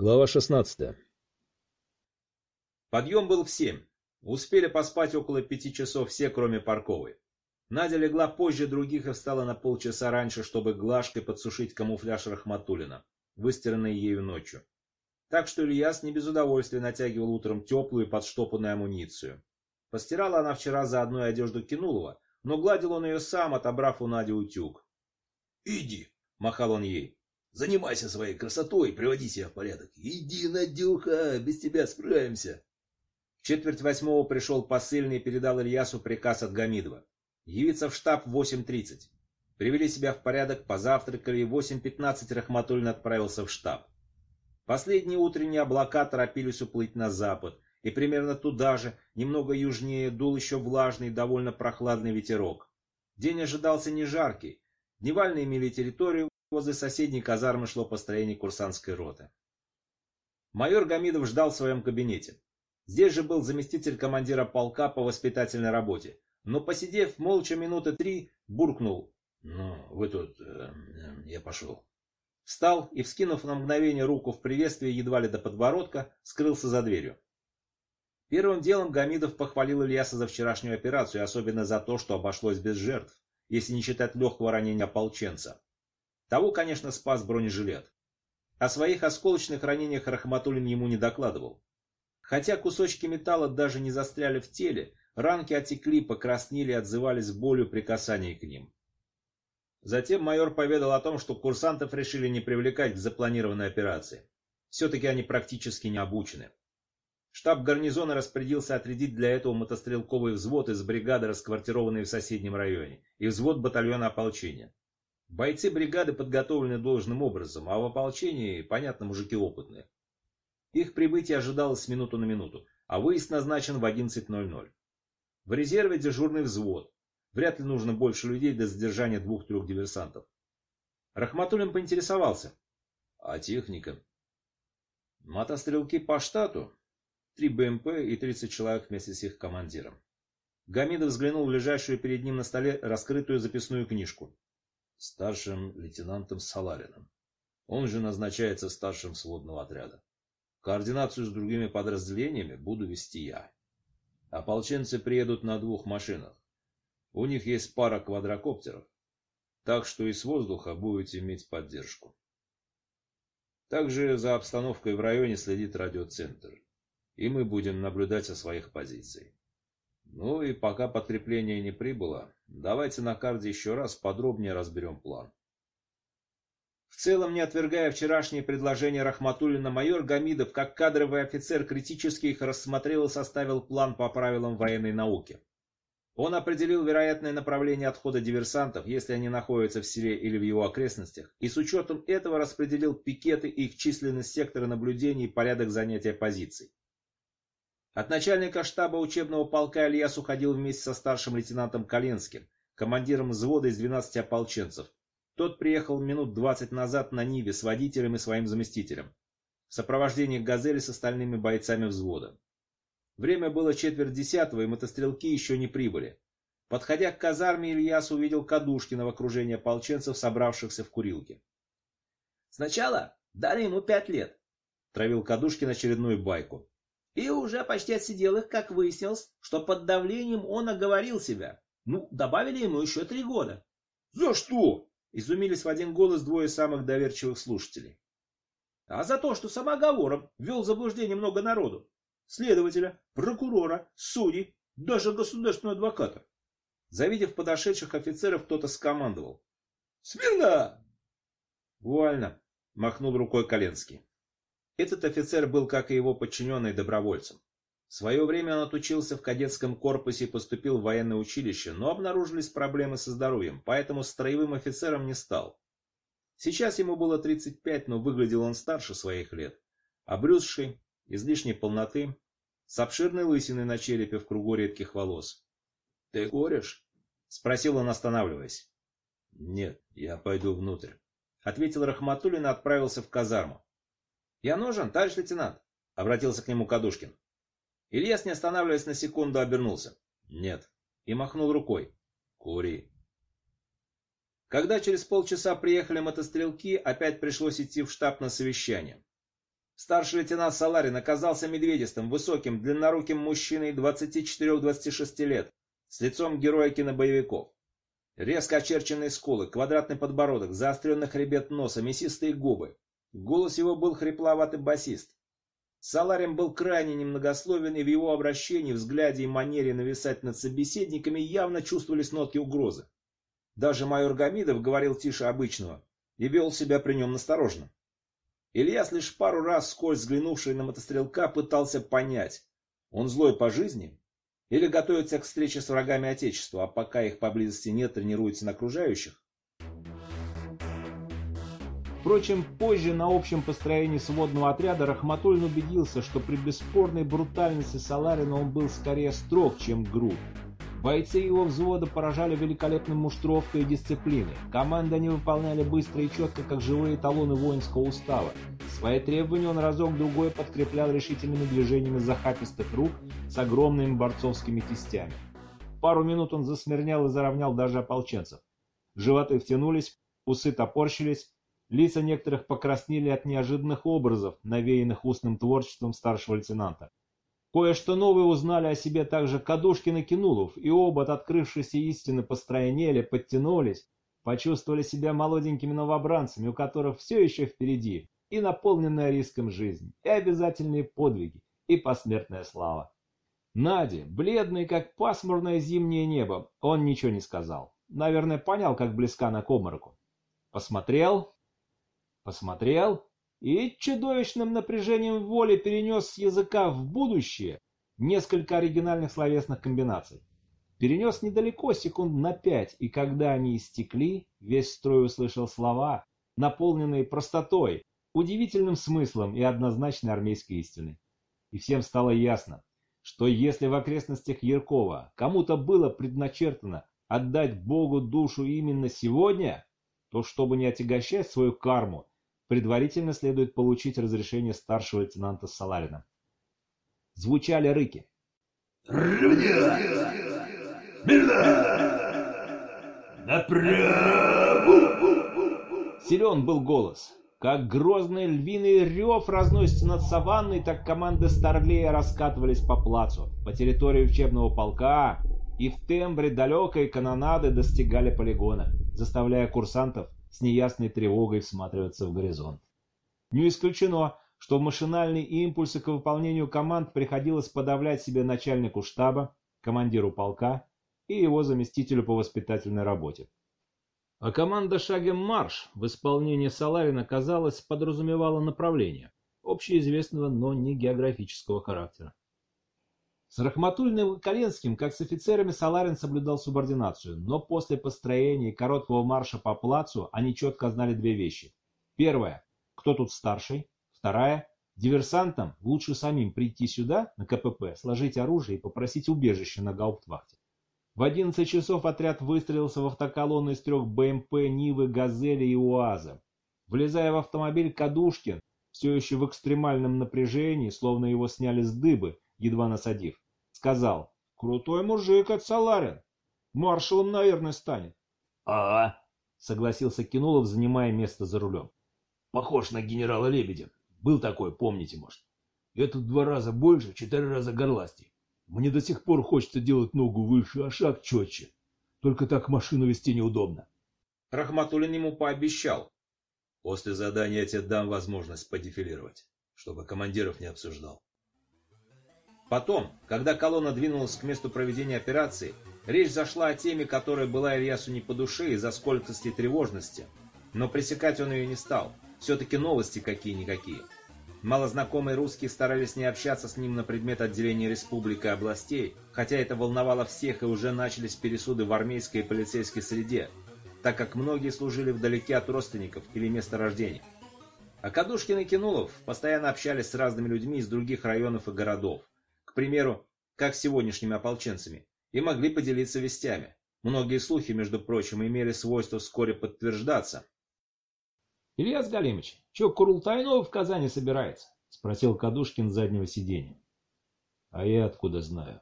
Глава 16. Подъем был в семь. Успели поспать около пяти часов все, кроме Парковой. Надя легла позже других и встала на полчаса раньше, чтобы глажкой подсушить камуфляж Рахматулина, выстиранный ею ночью. Так что Ильяс не без удовольствия натягивал утром теплую и подштопанную амуницию. Постирала она вчера за одной одежду Кинулова, но гладил он ее сам, отобрав у Нади утюг. «Иди!» — махал он ей. «Занимайся своей красотой, приводи себя в порядок. Иди, Надюха, без тебя справимся!» В четверть восьмого пришел посыльный и передал Ильясу приказ от Гамидова. Явиться в штаб в 8.30. Привели себя в порядок, позавтракали, и в 8.15 Рахматуллин отправился в штаб. Последние утренние облака торопились уплыть на запад, и примерно туда же, немного южнее, дул еще влажный, довольно прохладный ветерок. День ожидался не жаркий. Дневальные имели территорию, возле соседней казармы шло построение курсантской роты. Майор Гамидов ждал в своем кабинете. Здесь же был заместитель командира полка по воспитательной работе, но, посидев молча минуты три, буркнул. «Ну, вы тут... Э, я пошел». Встал и, вскинув на мгновение руку в приветствии едва ли до подбородка, скрылся за дверью. Первым делом Гамидов похвалил Ильяса за вчерашнюю операцию, особенно за то, что обошлось без жертв, если не считать легкого ранения ополченца. Того, конечно, спас бронежилет. О своих осколочных ранениях Рахматуллин ему не докладывал. Хотя кусочки металла даже не застряли в теле, ранки отекли, покраснели и отзывались болью при касании к ним. Затем майор поведал о том, что курсантов решили не привлекать к запланированной операции. Все-таки они практически не обучены. Штаб гарнизона распорядился отрядить для этого мотострелковый взвод из бригады, расквартированной в соседнем районе, и взвод батальона ополчения. Бойцы бригады подготовлены должным образом, а в ополчении, понятно, мужики опытные. Их прибытие ожидалось минуту на минуту, а выезд назначен в 11.00. В резерве дежурный взвод. Вряд ли нужно больше людей для задержания двух-трех диверсантов. Рахматуллин поинтересовался. А техника? Мотострелки по штату. Три БМП и 30 человек вместе с их командиром. Гамидов взглянул в лежащую перед ним на столе раскрытую записную книжку. Старшим лейтенантом Салариным. Он же назначается старшим сводного отряда. Координацию с другими подразделениями буду вести я. Ополченцы приедут на двух машинах. У них есть пара квадрокоптеров, так что и с воздуха будете иметь поддержку. Также за обстановкой в районе следит радиоцентр, и мы будем наблюдать со своих позиций. Ну и пока подкрепление не прибыло, давайте на карте еще раз подробнее разберем план. В целом, не отвергая вчерашнее предложение Рахматуллина, майор Гамидов, как кадровый офицер, критически их рассмотрел и составил план по правилам военной науки. Он определил вероятное направление отхода диверсантов, если они находятся в селе или в его окрестностях, и с учетом этого распределил пикеты, их численность сектора наблюдения и порядок занятия позиций. От начальника штаба учебного полка Ильяс уходил вместе со старшим лейтенантом Калинским, командиром взвода из 12 ополченцев, тот приехал минут двадцать назад на Ниве с водителем и своим заместителем, в сопровождении «Газели» с остальными бойцами взвода. Время было четверть десятого, и мотострелки еще не прибыли. Подходя к казарме, Ильяс увидел Кадушкина в окружении ополченцев, собравшихся в курилке. «Сначала дали ему пять лет», — травил Кадушкин очередную байку. «И уже почти отсидел их, как выяснилось, что под давлением он оговорил себя. Ну, добавили ему еще три года». «За что?» Изумились в один голос двое самых доверчивых слушателей. А за то, что самоговором ввел в заблуждение много народу. Следователя, прокурора, судей, даже государственного адвоката. Завидев подошедших офицеров, кто-то скомандовал. «Смирно!» «Вуально!» — махнул рукой Коленский. Этот офицер был, как и его подчиненный, добровольцем. В свое время он отучился в кадетском корпусе и поступил в военное училище, но обнаружились проблемы со здоровьем, поэтому строевым офицером не стал. Сейчас ему было 35, но выглядел он старше своих лет. Обрюзший, излишней полноты, с обширной лысиной на черепе в кругу редких волос. — Ты куришь? — спросил он, останавливаясь. — Нет, я пойду внутрь, — ответил Рахматуллин и отправился в казарму. — Я нужен, товарищ лейтенант, — обратился к нему Кадушкин. Ильяс, не останавливаясь на секунду, обернулся. «Нет». И махнул рукой. «Кури». Когда через полчаса приехали мотострелки, опять пришлось идти в штаб на совещание. Старший лейтенант Саларин оказался медведистым, высоким, длинноруким мужчиной 24-26 лет, с лицом героя кинобоевиков. Резко очерченные скулы, квадратный подбородок, заостренный хребет носа, мясистые губы. Голос его был хрипловатый басист. Саларин был крайне немногословен, и в его обращении, взгляде и манере нависать над собеседниками явно чувствовались нотки угрозы. Даже майор Гамидов говорил тише обычного и вел себя при нем насторожно. Ильяс лишь пару раз, сквозь взглянувший на мотострелка, пытался понять, он злой по жизни или готовится к встрече с врагами Отечества, а пока их поблизости нет, тренируется на окружающих? Впрочем, позже на общем построении сводного отряда Рахматуллин убедился, что при бесспорной брутальности Саларина он был скорее строг, чем груб. Бойцы его взвода поражали великолепной муштровкой и дисциплиной. Команды они выполняли быстро и четко, как живые талоны воинского устава. Свои требования он разок-другой подкреплял решительными движениями захапистых рук с огромными борцовскими кистями. Пару минут он засмирнял и заровнял даже ополченцев. Животы втянулись, усы топорщились, лица некоторых покраснели от неожиданных образов, навеянных устным творчеством старшего лейтенанта. Кое-что новое узнали о себе также Кадушкин и Кинулов, и оба от открывшейся истины постройнели, подтянулись, почувствовали себя молоденькими новобранцами, у которых все еще впереди, и наполненная риском жизнь, и обязательные подвиги, и посмертная слава. Наде, бледный, как пасмурное зимнее небо, он ничего не сказал. Наверное, понял, как близка на к Посмотрел, посмотрел и чудовищным напряжением воли перенес с языка в будущее несколько оригинальных словесных комбинаций. Перенес недалеко, секунд на пять, и когда они истекли, весь строй услышал слова, наполненные простотой, удивительным смыслом и однозначной армейской истиной. И всем стало ясно, что если в окрестностях Яркова кому-то было предначертано отдать Богу душу именно сегодня, то чтобы не отягощать свою карму предварительно следует получить разрешение старшего лейтенанта Саларина. Звучали рыки. Силен был голос. Как грозный львиный рев разносится над саванной, так команды Старлея раскатывались по плацу, по территории учебного полка, и в тембре далекой канонады достигали полигона, заставляя курсантов с неясной тревогой всматриваться в горизонт. Не исключено, что машинальные импульсы к выполнению команд приходилось подавлять себе начальнику штаба, командиру полка и его заместителю по воспитательной работе. А команда «Шагом марш» в исполнении Саларина, казалось, подразумевала направление, общеизвестного, но не географического характера. С Рахматульным и Коленским, как с офицерами, Саларин соблюдал субординацию, но после построения короткого марша по плацу они четко знали две вещи. Первая – кто тут старший? Вторая – диверсантам лучше самим прийти сюда, на КПП, сложить оружие и попросить убежище на гауптвахте. В 11 часов отряд выстрелился в автоколонну из трех БМП, Нивы, Газели и УАЗа. Влезая в автомобиль, Кадушкин, все еще в экстремальном напряжении, словно его сняли с дыбы, едва насадив, сказал, «Крутой мужик от Саларин. Маршалом, наверное, станет». «А, — согласился Кинулов, занимая место за рулем. «Похож на генерала Лебедя. Был такой, помните, может. Этот два раза больше, четыре раза горластей. Мне до сих пор хочется делать ногу выше, а шаг четче. Только так машину вести неудобно». Рахматуллин ему пообещал. «После задания я тебе дам возможность подефилировать, чтобы командиров не обсуждал». Потом, когда колонна двинулась к месту проведения операции, речь зашла о теме, которая была Ильясу не по душе из-за скользкости и тревожности. Но пресекать он ее не стал. Все-таки новости какие-никакие. Малознакомые русские старались не общаться с ним на предмет отделения республик и областей, хотя это волновало всех и уже начались пересуды в армейской и полицейской среде, так как многие служили вдалеке от родственников или места рождения. А Кадушкин и Кинулов постоянно общались с разными людьми из других районов и городов примеру, как с сегодняшними ополченцами, и могли поделиться вестями. Многие слухи, между прочим, имели свойство вскоре подтверждаться. — Ильяс Галимович, что, Курултайнова в Казани собирается? — спросил Кадушкин с заднего сиденья. — А я откуда знаю?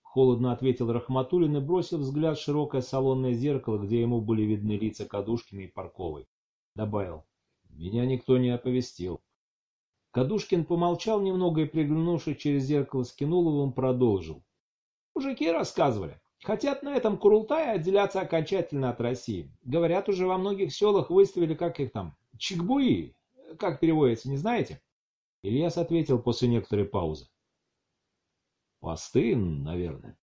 Холодно ответил Рахматуллин и бросил взгляд в широкое салонное зеркало, где ему были видны лица Кадушкина и Парковой. Добавил. — Меня никто не оповестил. Кадушкин помолчал немного и, приглянувшись через зеркало с Кинуловым, продолжил. Мужики рассказывали. Хотят на этом Курултае отделяться окончательно от России. Говорят, уже во многих селах выставили, как их там, чикбуи. Как переводится, не знаете? Ильяс ответил после некоторой паузы. Посты, наверное.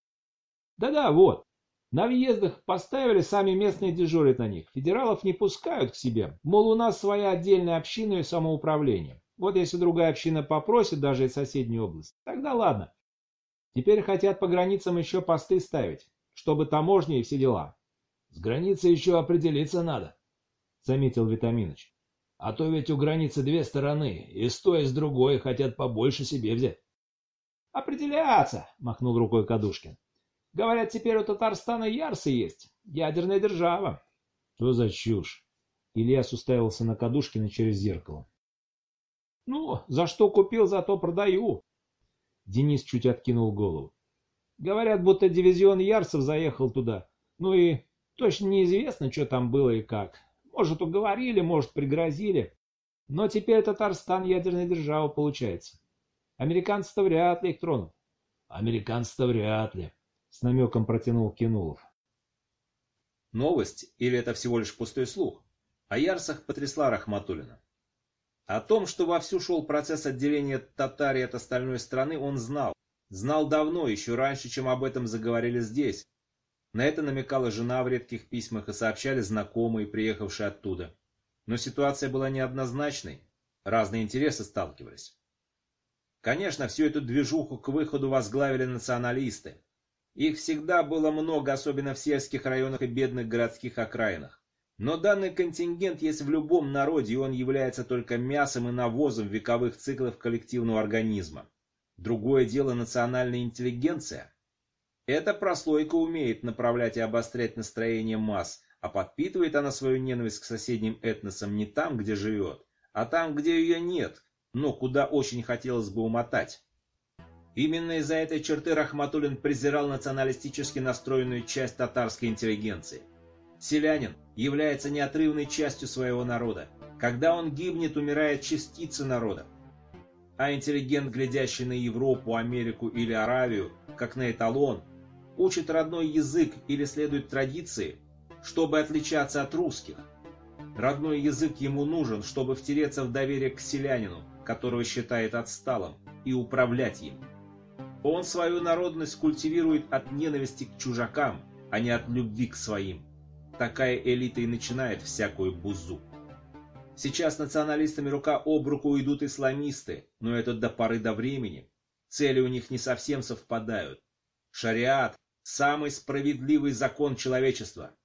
Да-да, вот. На въездах поставили, сами местные дежурят на них. Федералов не пускают к себе. Мол, у нас своя отдельная община и самоуправление. Вот если другая община попросит, даже из соседней области, тогда ладно. Теперь хотят по границам еще посты ставить, чтобы таможни и все дела. С границей еще определиться надо, заметил Витаминыч. А то ведь у границы две стороны, и с той, и с другой хотят побольше себе взять. Определяться, махнул рукой Кадушкин. Говорят, теперь у Татарстана ярсы есть. Ядерная держава. Что за чушь? Ильяс уставился на Кадушкина через зеркало. Ну, за что купил, за то продаю. Денис чуть откинул голову. Говорят, будто дивизион ярсов заехал туда. Ну и точно неизвестно, что там было и как. Может, уговорили, может, пригрозили. Но теперь Татарстан ядерная держава получается. Американцы-то вряд ли их тронут. Американцы-то вряд ли. С намеком протянул Кинулов. Новость или это всего лишь пустой слух? О Ярсах потрясла Рахматуллина. О том, что вовсю шел процесс отделения Татарии от остальной страны, он знал. Знал давно, еще раньше, чем об этом заговорили здесь. На это намекала жена в редких письмах и сообщали знакомые, приехавшие оттуда. Но ситуация была неоднозначной. Разные интересы сталкивались. Конечно, всю эту движуху к выходу возглавили националисты. Их всегда было много, особенно в сельских районах и бедных городских окраинах. Но данный контингент есть в любом народе, и он является только мясом и навозом вековых циклов коллективного организма. Другое дело национальная интеллигенция. Эта прослойка умеет направлять и обострять настроение масс, а подпитывает она свою ненависть к соседним этносам не там, где живет, а там, где ее нет, но куда очень хотелось бы умотать. Именно из-за этой черты Рахматуллин презирал националистически настроенную часть татарской интеллигенции. Селянин является неотрывной частью своего народа. Когда он гибнет, умирает частица народа. А интеллигент, глядящий на Европу, Америку или Аравию, как на эталон, учит родной язык или следует традиции, чтобы отличаться от русских. Родной язык ему нужен, чтобы втереться в доверие к селянину, которого считает отсталым, и управлять им. Он свою народность культивирует от ненависти к чужакам, а не от любви к своим. Такая элита и начинает всякую бузу. Сейчас националистами рука об руку идут исламисты, но это до поры до времени. Цели у них не совсем совпадают. Шариат – самый справедливый закон человечества.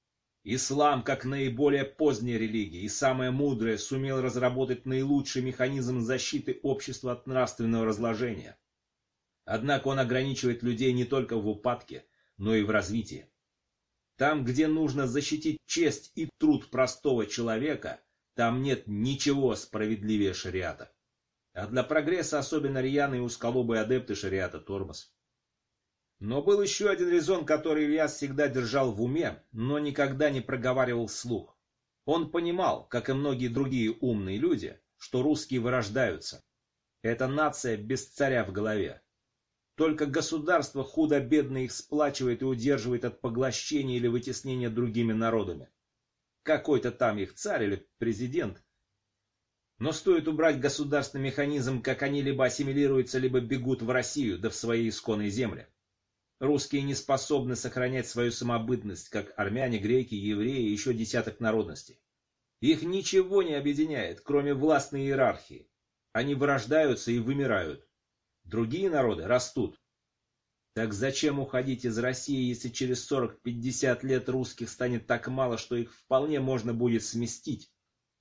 Ислам, как наиболее поздняя религия и самая мудрая, сумел разработать наилучший механизм защиты общества от нравственного разложения. Однако он ограничивает людей не только в упадке, но и в развитии. Там, где нужно защитить честь и труд простого человека, там нет ничего справедливее шариата. А для прогресса особенно рьяные узколобые адепты шариата тормоз. Но был еще один резон, который Ильяс всегда держал в уме, но никогда не проговаривал вслух. Он понимал, как и многие другие умные люди, что русские вырождаются. Это нация без царя в голове. Только государство худо-бедно их сплачивает и удерживает от поглощения или вытеснения другими народами. Какой-то там их царь или президент. Но стоит убрать государственный механизм, как они либо ассимилируются, либо бегут в Россию, да в свои исконные земли. Русские не способны сохранять свою самобытность, как армяне, греки, евреи и еще десяток народностей. Их ничего не объединяет, кроме властной иерархии. Они вырождаются и вымирают. Другие народы растут. Так зачем уходить из России, если через 40-50 лет русских станет так мало, что их вполне можно будет сместить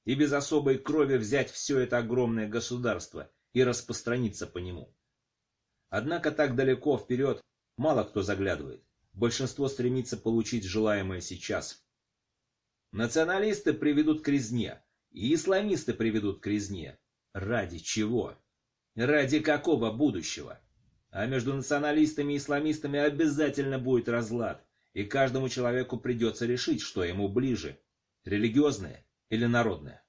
и без особой крови взять все это огромное государство и распространиться по нему? Однако так далеко вперед мало кто заглядывает. Большинство стремится получить желаемое сейчас. Националисты приведут к резне, и исламисты приведут к резне. Ради чего? Ради какого будущего? А между националистами и исламистами обязательно будет разлад, и каждому человеку придется решить, что ему ближе – религиозное или народное.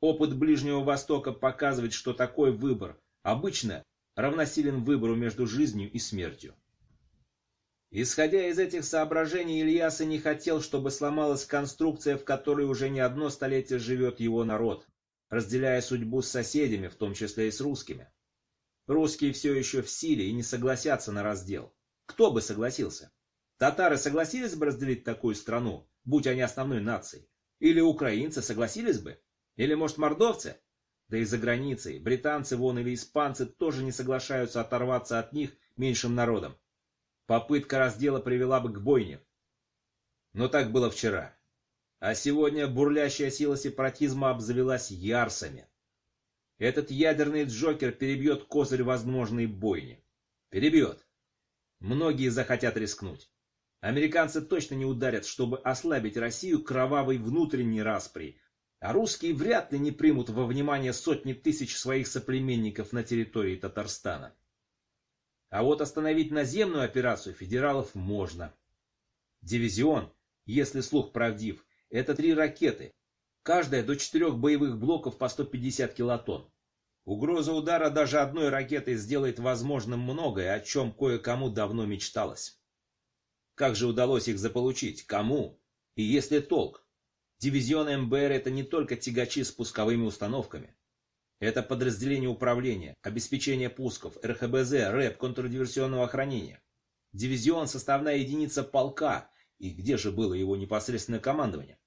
Опыт Ближнего Востока показывает, что такой выбор обычно равносилен выбору между жизнью и смертью. Исходя из этих соображений, Ильяса не хотел, чтобы сломалась конструкция, в которой уже не одно столетие живет его народ, разделяя судьбу с соседями, в том числе и с русскими. Русские все еще в силе и не согласятся на раздел. Кто бы согласился? Татары согласились бы разделить такую страну, будь они основной нацией? Или украинцы согласились бы? Или, может, мордовцы? Да и за границей, британцы вон или испанцы тоже не соглашаются оторваться от них меньшим народом. Попытка раздела привела бы к бойне. Но так было вчера. А сегодня бурлящая сила сепаратизма обзавелась ярсами. Этот ядерный Джокер перебьет козырь возможной бойни. Перебьет. Многие захотят рискнуть. Американцы точно не ударят, чтобы ослабить Россию кровавой внутренней распри, а русские вряд ли не примут во внимание сотни тысяч своих соплеменников на территории Татарстана. А вот остановить наземную операцию федералов можно. Дивизион, если слух правдив, это три ракеты, каждая до четырех боевых блоков по 150 килотонн. Угроза удара даже одной ракетой сделает возможным многое, о чем кое-кому давно мечталось. Как же удалось их заполучить? Кому? И есть ли толк? Дивизион МБР это не только тягачи с пусковыми установками. Это подразделение управления, обеспечение пусков, РХБЗ, РЭП, контрдиверсионного охранения. Дивизион – составная единица полка, и где же было его непосредственное командование?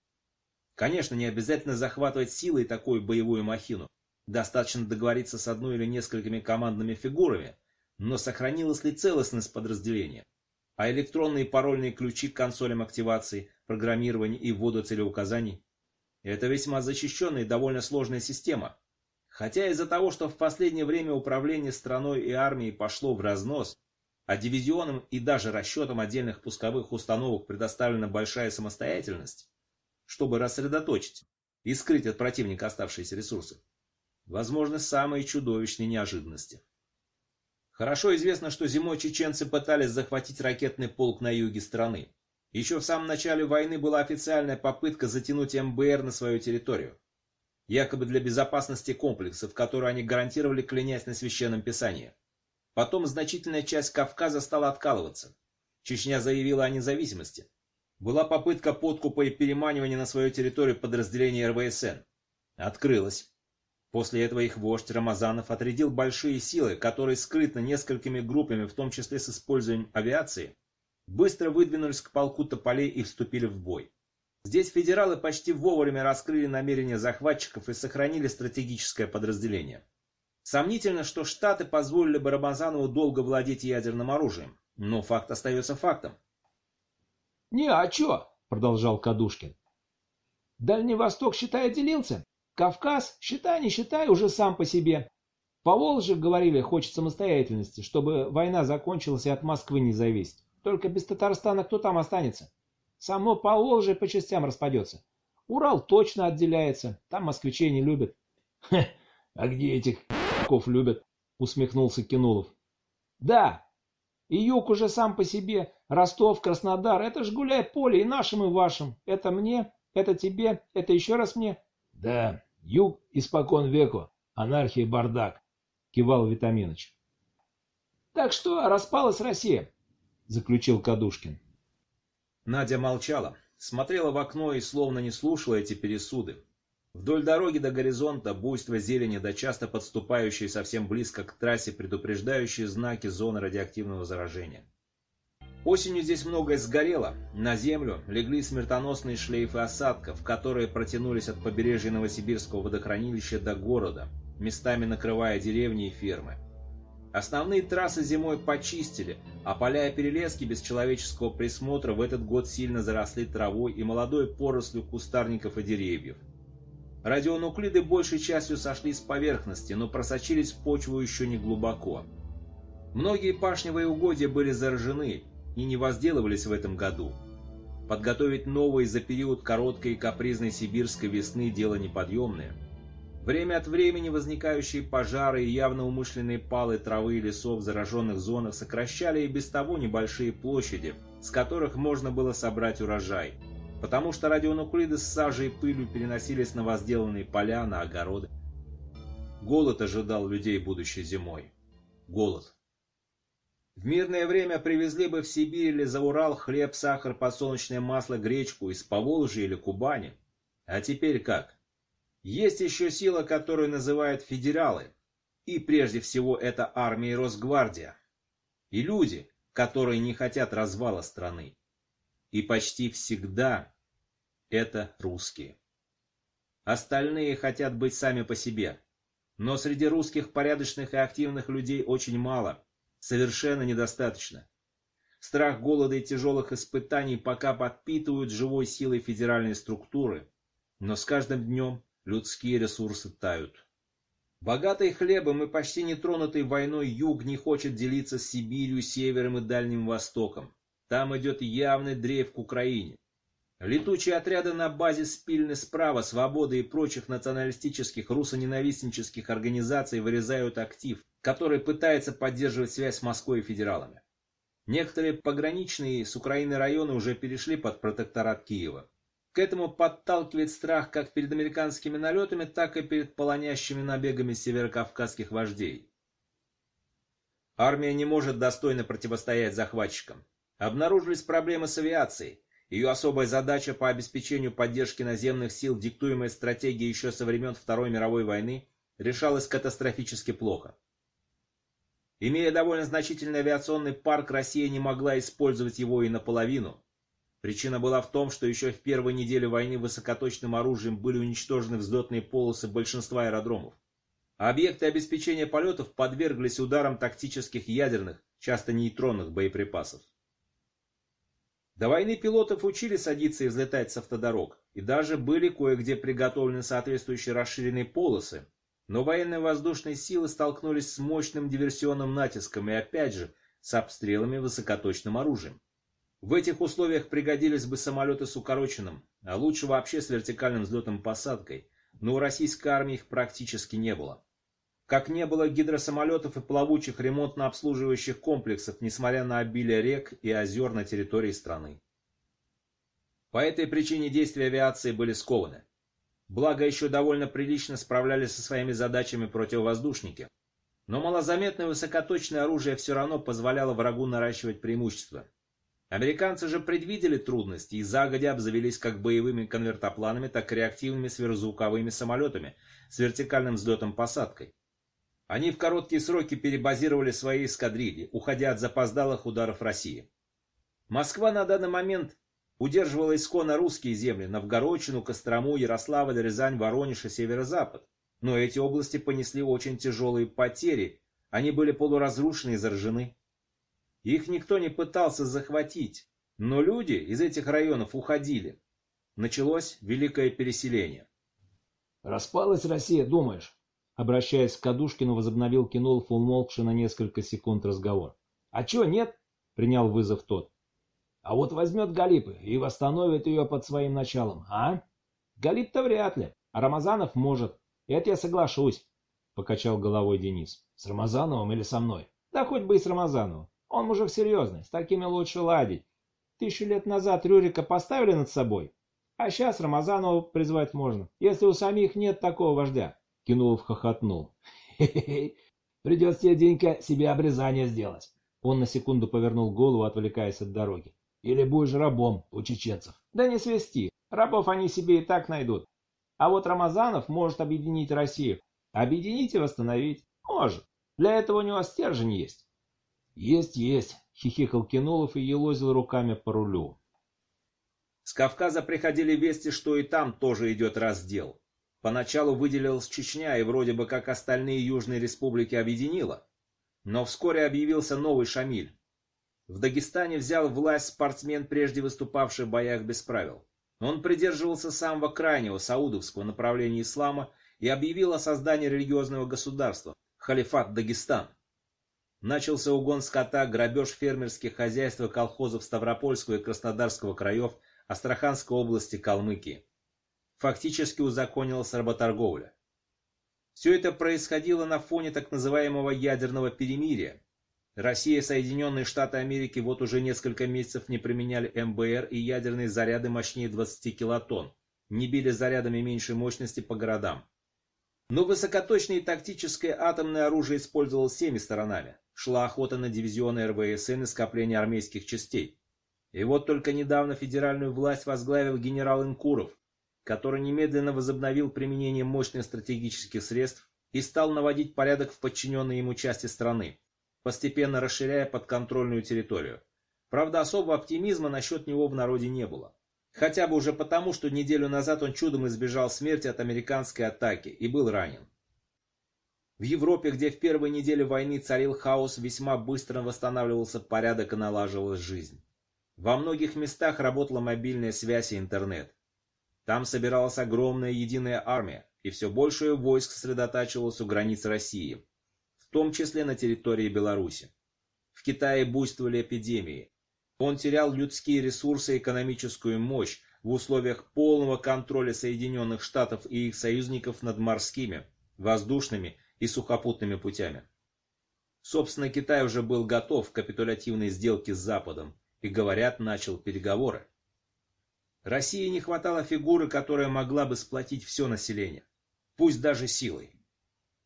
Конечно, не обязательно захватывать силой такую боевую махину. Достаточно договориться с одной или несколькими командными фигурами, но сохранилась ли целостность подразделения? А электронные парольные ключи к консолям активации, программирования и ввода целеуказаний? Это весьма защищенная и довольно сложная система, Хотя из-за того, что в последнее время управление страной и армией пошло в разнос, а дивизионам и даже расчетам отдельных пусковых установок предоставлена большая самостоятельность, чтобы рассредоточить и скрыть от противника оставшиеся ресурсы, возможны самые чудовищные неожиданности. Хорошо известно, что зимой чеченцы пытались захватить ракетный полк на юге страны. Еще в самом начале войны была официальная попытка затянуть МБР на свою территорию якобы для безопасности комплексов, которые они гарантировали, клянясь на священном писании. Потом значительная часть Кавказа стала откалываться. Чечня заявила о независимости. Была попытка подкупа и переманивания на свою территорию подразделения РВСН. Открылась. После этого их вождь Рамазанов отрядил большие силы, которые скрытно несколькими группами, в том числе с использованием авиации, быстро выдвинулись к полку Тополей и вступили в бой. Здесь федералы почти вовремя раскрыли намерения захватчиков и сохранили стратегическое подразделение. Сомнительно, что Штаты позволили бы Рамазанову долго владеть ядерным оружием, но факт остается фактом. «Не, а чё?» — продолжал Кадушкин. «Дальний Восток, считай, отделился. Кавказ, считай, не считай, уже сам по себе. По Волжье, говорили, хочет самостоятельности, чтобы война закончилась и от Москвы не зависеть. Только без Татарстана кто там останется?» Само Поволжье по частям распадется. Урал точно отделяется, там москвичей не любят. — А где этих ков любят? — усмехнулся Кинулов. — Да, и юг уже сам по себе, Ростов, Краснодар, это ж гуляй поле и нашим, и вашим. Это мне, это тебе, это еще раз мне. — Да, юг испокон веку, анархия бардак, — кивал Витаминыч. — Так что распалась Россия, — заключил Кадушкин. Надя молчала, смотрела в окно и словно не слушала эти пересуды. Вдоль дороги до горизонта буйство зелени да часто подступающие совсем близко к трассе предупреждающие знаки зоны радиоактивного заражения. Осенью здесь многое сгорело, на землю легли смертоносные шлейфы осадков, которые протянулись от побережья Новосибирского водохранилища до города, местами накрывая деревни и фермы. Основные трассы зимой почистили, а поля и перелески без человеческого присмотра в этот год сильно заросли травой и молодой порослью кустарников и деревьев. Радионуклиды большей частью сошли с поверхности, но просочились в почву еще не глубоко. Многие пашневые угодья были заражены и не возделывались в этом году. Подготовить новые за период короткой и капризной сибирской весны дело неподъемное – Время от времени возникающие пожары и явно умышленные палы травы и лесов в зараженных зонах сокращали и без того небольшие площади, с которых можно было собрать урожай. Потому что радионуклиды с сажей и пылью переносились на возделанные поля, на огороды. Голод ожидал людей будущей зимой. Голод. В мирное время привезли бы в Сибирь или за Урал хлеб, сахар, подсолнечное масло, гречку из Поволжья или Кубани. А теперь как? Есть еще сила, которую называют федералы. И прежде всего это армия и Росгвардия. И люди, которые не хотят развала страны. И почти всегда это русские. Остальные хотят быть сами по себе. Но среди русских порядочных и активных людей очень мало, совершенно недостаточно. Страх голода и тяжелых испытаний пока подпитывают живой силой федеральной структуры, но с каждым днем людские ресурсы тают. Богатый хлебом и почти нетронутый войной юг не хочет делиться с Сибирью, Севером и Дальним Востоком. Там идет явный дрейф к Украине. Летучие отряды на базе Спильны справа, Свободы и прочих националистических русоненавистнических организаций вырезают актив, который пытается поддерживать связь с Москвой и федералами. Некоторые пограничные с Украиной районы уже перешли под протекторат Киева. К этому подталкивает страх как перед американскими налетами, так и перед полонящими набегами северокавказских вождей. Армия не может достойно противостоять захватчикам. Обнаружились проблемы с авиацией. Ее особая задача по обеспечению поддержки наземных сил, диктуемая стратегией еще со времен Второй мировой войны, решалась катастрофически плохо. Имея довольно значительный авиационный парк, Россия не могла использовать его и наполовину. Причина была в том, что еще в первой неделе войны высокоточным оружием были уничтожены взлетные полосы большинства аэродромов. Объекты обеспечения полетов подверглись ударам тактических ядерных, часто нейтронных боеприпасов. До войны пилотов учили садиться и взлетать с автодорог, и даже были кое-где приготовлены соответствующие расширенные полосы. Но военные воздушные силы столкнулись с мощным диверсионным натиском и опять же с обстрелами высокоточным оружием. В этих условиях пригодились бы самолеты с укороченным, а лучше вообще с вертикальным взлетом посадкой, но у российской армии их практически не было. Как не было гидросамолетов и плавучих ремонтно-обслуживающих комплексов, несмотря на обилие рек и озер на территории страны. По этой причине действия авиации были скованы. Благо еще довольно прилично справлялись со своими задачами противовоздушники. Но малозаметное высокоточное оружие все равно позволяло врагу наращивать преимущество. Американцы же предвидели трудности и загодя обзавелись как боевыми конвертопланами, так и реактивными сверхзвуковыми самолетами с вертикальным взлетом-посадкой. Они в короткие сроки перебазировали свои эскадрильи, уходя от запоздалых ударов России. Москва на данный момент удерживала исконно русские земли, Новгородчину, Кострому, Ярославль, Рязань, Воронеж и Северо-Запад. Но эти области понесли очень тяжелые потери, они были полуразрушены и заражены. Их никто не пытался захватить, но люди из этих районов уходили. Началось великое переселение. «Распалась Россия, думаешь?» Обращаясь к Кадушкину, возобновил Кинулов, умолкший на несколько секунд разговор. «А чё, нет?» — принял вызов тот. «А вот возьмет Галипы и восстановит ее под своим началом, а? Галип-то вряд ли, а Рамазанов может. Это я соглашусь», — покачал головой Денис. «С Рамазановым или со мной?» «Да хоть бы и с Рамазановым. Он мужик серьезный, с такими лучше ладить. Тысячу лет назад Рюрика поставили над собой, а сейчас Рамазанова призвать можно, если у самих нет такого вождя. Кинулов хохотнул. «Хе-хе-хе, придется тебе, Денька, себе обрезание сделать». Он на секунду повернул голову, отвлекаясь от дороги. «Или будешь рабом у чеченцев». «Да не свести, рабов они себе и так найдут. А вот Рамазанов может объединить Россию. Объединить и восстановить. Может. Для этого у него стержень есть». «Есть, есть», — хихикал Кинулов и елозил руками по рулю. С Кавказа приходили вести, что и там тоже идет раздел. Поначалу выделилась Чечня и вроде бы как остальные южные республики объединила. Но вскоре объявился новый Шамиль. В Дагестане взял власть спортсмен, прежде выступавший в боях без правил. Он придерживался самого крайнего саудовского направления ислама и объявил о создании религиозного государства – халифат Дагестан. Начался угон скота, грабеж фермерских хозяйств и колхозов Ставропольского и Краснодарского краев, Астраханской области, Калмыкии фактически узаконилась работорговля. Все это происходило на фоне так называемого ядерного перемирия. Россия и Соединенные Штаты Америки вот уже несколько месяцев не применяли МБР и ядерные заряды мощнее 20 килотонн, не били зарядами меньшей мощности по городам. Но высокоточное и тактическое атомное оружие использовалось всеми сторонами. Шла охота на дивизионы РВСН и скопление армейских частей. И вот только недавно федеральную власть возглавил генерал Инкуров, который немедленно возобновил применение мощных стратегических средств и стал наводить порядок в подчиненной ему части страны, постепенно расширяя подконтрольную территорию. Правда, особого оптимизма насчет него в народе не было. Хотя бы уже потому, что неделю назад он чудом избежал смерти от американской атаки и был ранен. В Европе, где в первой неделе войны царил хаос, весьма быстро восстанавливался порядок и налаживалась жизнь. Во многих местах работала мобильная связь и интернет. Там собиралась огромная единая армия, и все больше войск сосредотачивалось у границ России, в том числе на территории Беларуси. В Китае буйствовали эпидемии, он терял людские ресурсы и экономическую мощь в условиях полного контроля Соединенных Штатов и их союзников над морскими, воздушными и сухопутными путями. Собственно, Китай уже был готов к капитулятивной сделке с Западом и, говорят, начал переговоры. России не хватало фигуры, которая могла бы сплотить все население, пусть даже силой.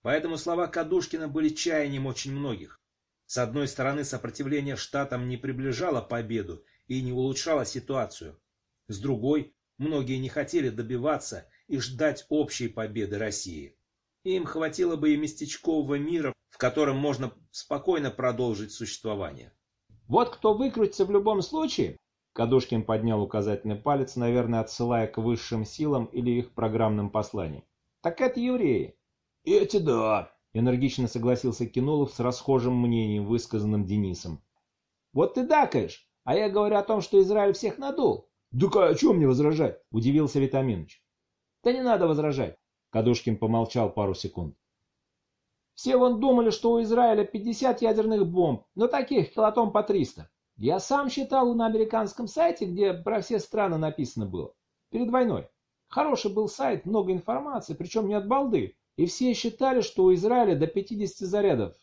Поэтому слова Кадушкина были чаянием очень многих. С одной стороны, сопротивление штатам не приближало победу и не улучшало ситуацию. С другой, многие не хотели добиваться и ждать общей победы России. Им хватило бы и местечкового мира, в котором можно спокойно продолжить существование. Вот кто выкрутится в любом случае, Кадушкин поднял указательный палец, наверное, отсылая к высшим силам или их программным посланиям. Так это евреи. Эти да, Энергично согласился Кинолов с расхожим мнением, высказанным Денисом. «Вот ты дакаешь, а я говорю о том, что Израиль всех надул». «Да о чем мне возражать?» – удивился Витаминович. «Да не надо возражать», – Кадушкин помолчал пару секунд. «Все вон думали, что у Израиля 50 ядерных бомб, но таких килотом по 300. Я сам считал на американском сайте, где про все страны написано было. Перед войной. Хороший был сайт, много информации, причем не от балды, и все считали, что у Израиля до 50 зарядов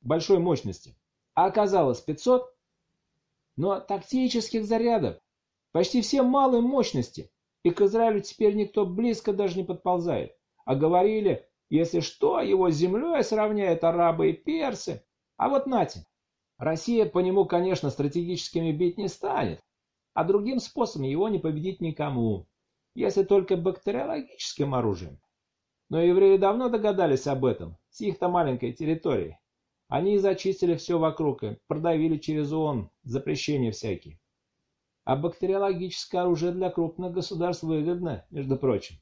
большой мощности. А оказалось 500. Но тактических зарядов почти все малой мощности. И к Израилю теперь никто близко даже не подползает. А говорили, если что, его с землей сравняют арабы и персы. А вот нате. Россия по нему, конечно, стратегическими бить не станет. А другим способом его не победить никому. Если только бактериологическим оружием. Но евреи давно догадались об этом, с их-то маленькой территории. Они и зачистили все вокруг и продавили через ООН запрещения всякие. А бактериологическое оружие для крупных государств выгодно, между прочим.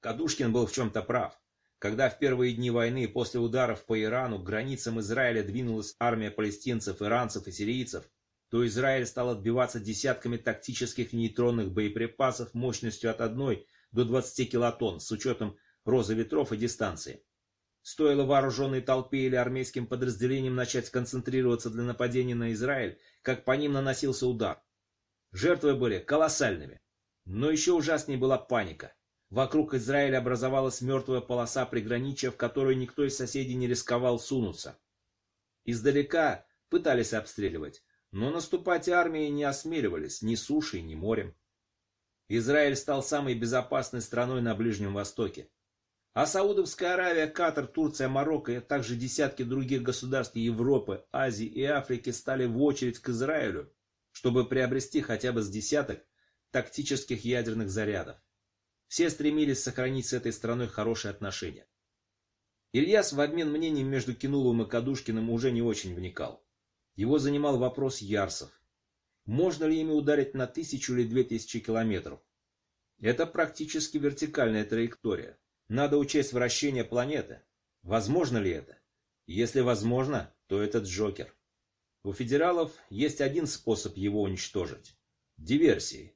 Кадушкин был в чем-то прав. Когда в первые дни войны после ударов по Ирану к границам Израиля двинулась армия палестинцев, иранцев и сирийцев, то Израиль стал отбиваться десятками тактических нейтронных боеприпасов мощностью от 1 до 20 килотонн с учетом розы ветров и дистанции. Стоило вооруженной толпе или армейским подразделениям начать концентрироваться для нападения на Израиль, как по ним наносился удар. Жертвы были колоссальными. Но еще ужаснее была паника. Вокруг Израиля образовалась мертвая полоса приграничья, в которую никто из соседей не рисковал сунуться. Издалека пытались обстреливать, но наступать армии не осмеливались ни сушей, ни морем. Израиль стал самой безопасной страной на Ближнем Востоке. А Саудовская Аравия, Катар, Турция, Марокко и также десятки других государств Европы, Азии и Африки стали в очередь к Израилю, чтобы приобрести хотя бы с десяток тактических ядерных зарядов. Все стремились сохранить с этой страной хорошие отношения. Ильяс в обмен мнением между Кинуловым и Кадушкиным уже не очень вникал. Его занимал вопрос Ярсов. Можно ли ими ударить на тысячу или две тысячи километров? Это практически вертикальная траектория. Надо учесть вращение планеты. Возможно ли это? Если возможно, то это Джокер. У федералов есть один способ его уничтожить. Диверсии.